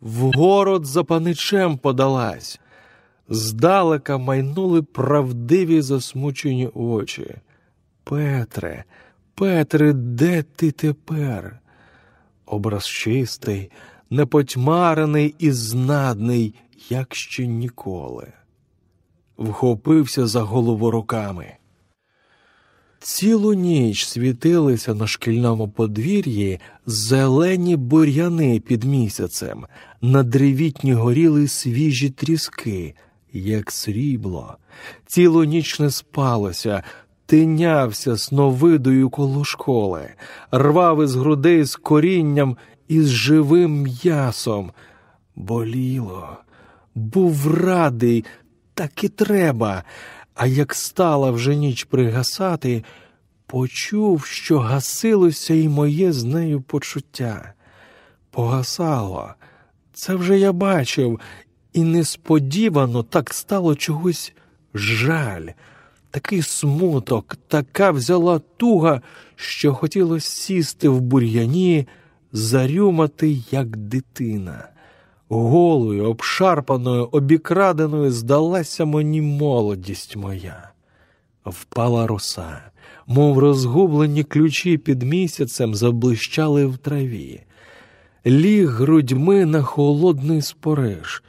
в город за паничем подалась. Здалека майнули правдиві засмучені очі. Петре, Петре, де ти тепер? Образ чистий, непотьмарений і знадний, як ще ніколи. Вхопився за голову руками. Цілу ніч світилися на шкільному подвір'ї зелені бур'яни під місяцем, на древітні горіли свіжі тріски, як срібло. Цілу ніч не спалося, тинявся сновидою коло школи, рвав із грудей з корінням і з живим м'ясом. Боліло, був радий, так і треба. А як стала вже ніч пригасати, почув, що гасилося і моє з нею почуття. Погасало, це вже я бачив, і несподівано так стало чогось жаль, такий смуток, така взяла туга, що хотілося сісти в бур'яні, зарюмати, як дитина. Голою, обшарпаною, обікраденою здалася мені молодість моя. Впала роса, мов розгублені ключі під місяцем заблищали в траві, ліг грудьми на холодний спориш,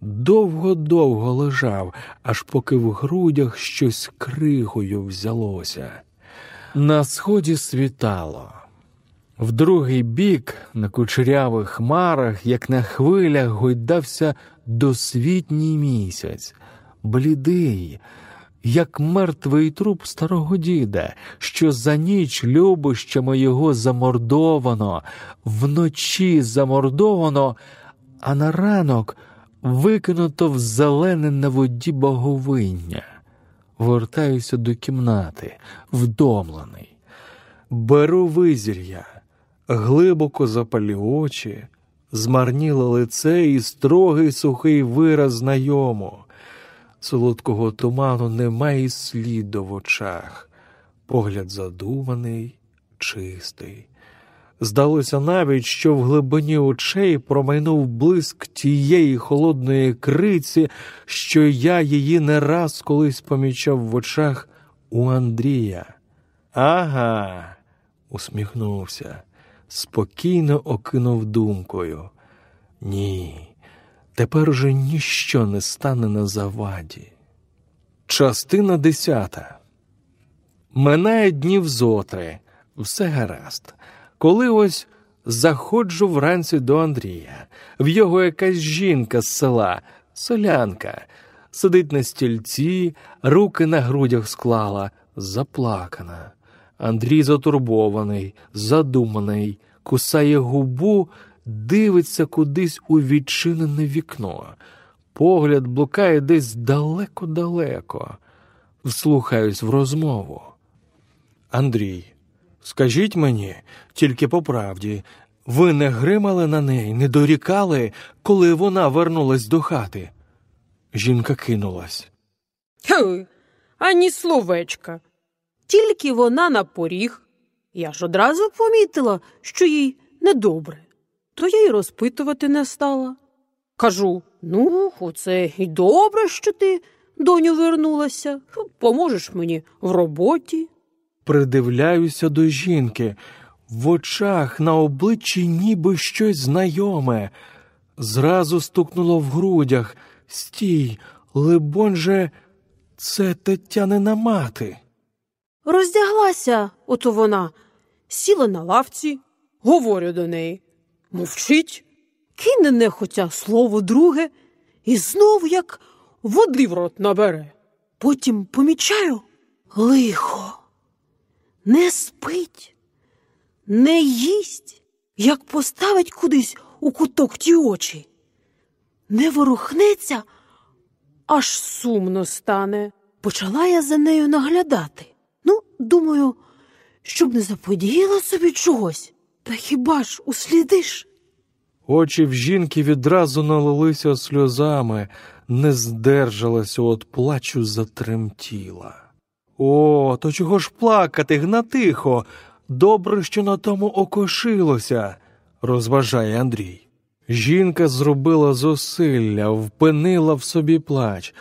довго-довго лежав, аж поки в грудях щось кригою взялося. На сході світало. В другий бік, на кучерявих хмарах, як на хвилях, гойдався досвітній місяць, блідий, як мертвий труп старого діда, що за ніч любощами його замордовано, вночі замордовано, а на ранок викинуто в зелене на воді боговиння. Вертаюся до кімнати, вдомлений. Беру визір'я глибоко запалі очі, змарніло лице і строгий сухий вираз знайомо. Солодкого туману немає й сліду в очах, погляд задуманий, чистий. Здалося навіть, що в глибині очей промайнув блиск тієї холодної криці, що я її не раз колись помічав в очах у Андрія. Ага, усміхнувся спокійно окинув думкою. Ні, тепер уже ніщо не стане на заваді. Частина десята. Минає днів зотри, все гаразд. Коли ось заходжу вранці до Андрія, в його якась жінка з села, солянка, сидить на стільці, руки на грудях склала, заплакана. Андрій затурбований, задуманий, кусає губу, дивиться кудись у відчинене вікно. Погляд блукає десь далеко-далеко. Вслухаюсь в розмову. Андрій, скажіть мені, тільки по правді, ви не гримали на неї, не дорікали, коли вона вернулась до хати? Жінка кинулась. Ані словечка. Тільки вона на поріг. Я ж одразу помітила, що їй недобре, то я й розпитувати не стала. Кажу ну, оце й добре, що ти, доню, вернулася, поможеш мені в роботі. Придивляюся до жінки, в очах на обличчі ніби щось знайоме. Зразу стукнуло в грудях. Стій, либонь же, це Тетянина мати. Роздяглася, ото вона, сіла на лавці, говорю до неї. Мовчить, кине нехотя слово друге і знов як води в рот набере. Потім помічаю лихо, не спить, не їсть, як поставить кудись у куток ті очі. Не ворухнеться, аж сумно стане. Почала я за нею наглядати. Думаю, щоб не заподіяла собі чогось, та хіба ж услідиш? Очі в жінки відразу налилися сльозами, не здержалася от плачу, затремтіла. О, то чого ж плакати, гна тихо. Добре, що на тому окошилося, розважає Андрій. Жінка зробила зусилля, впинила в собі плач.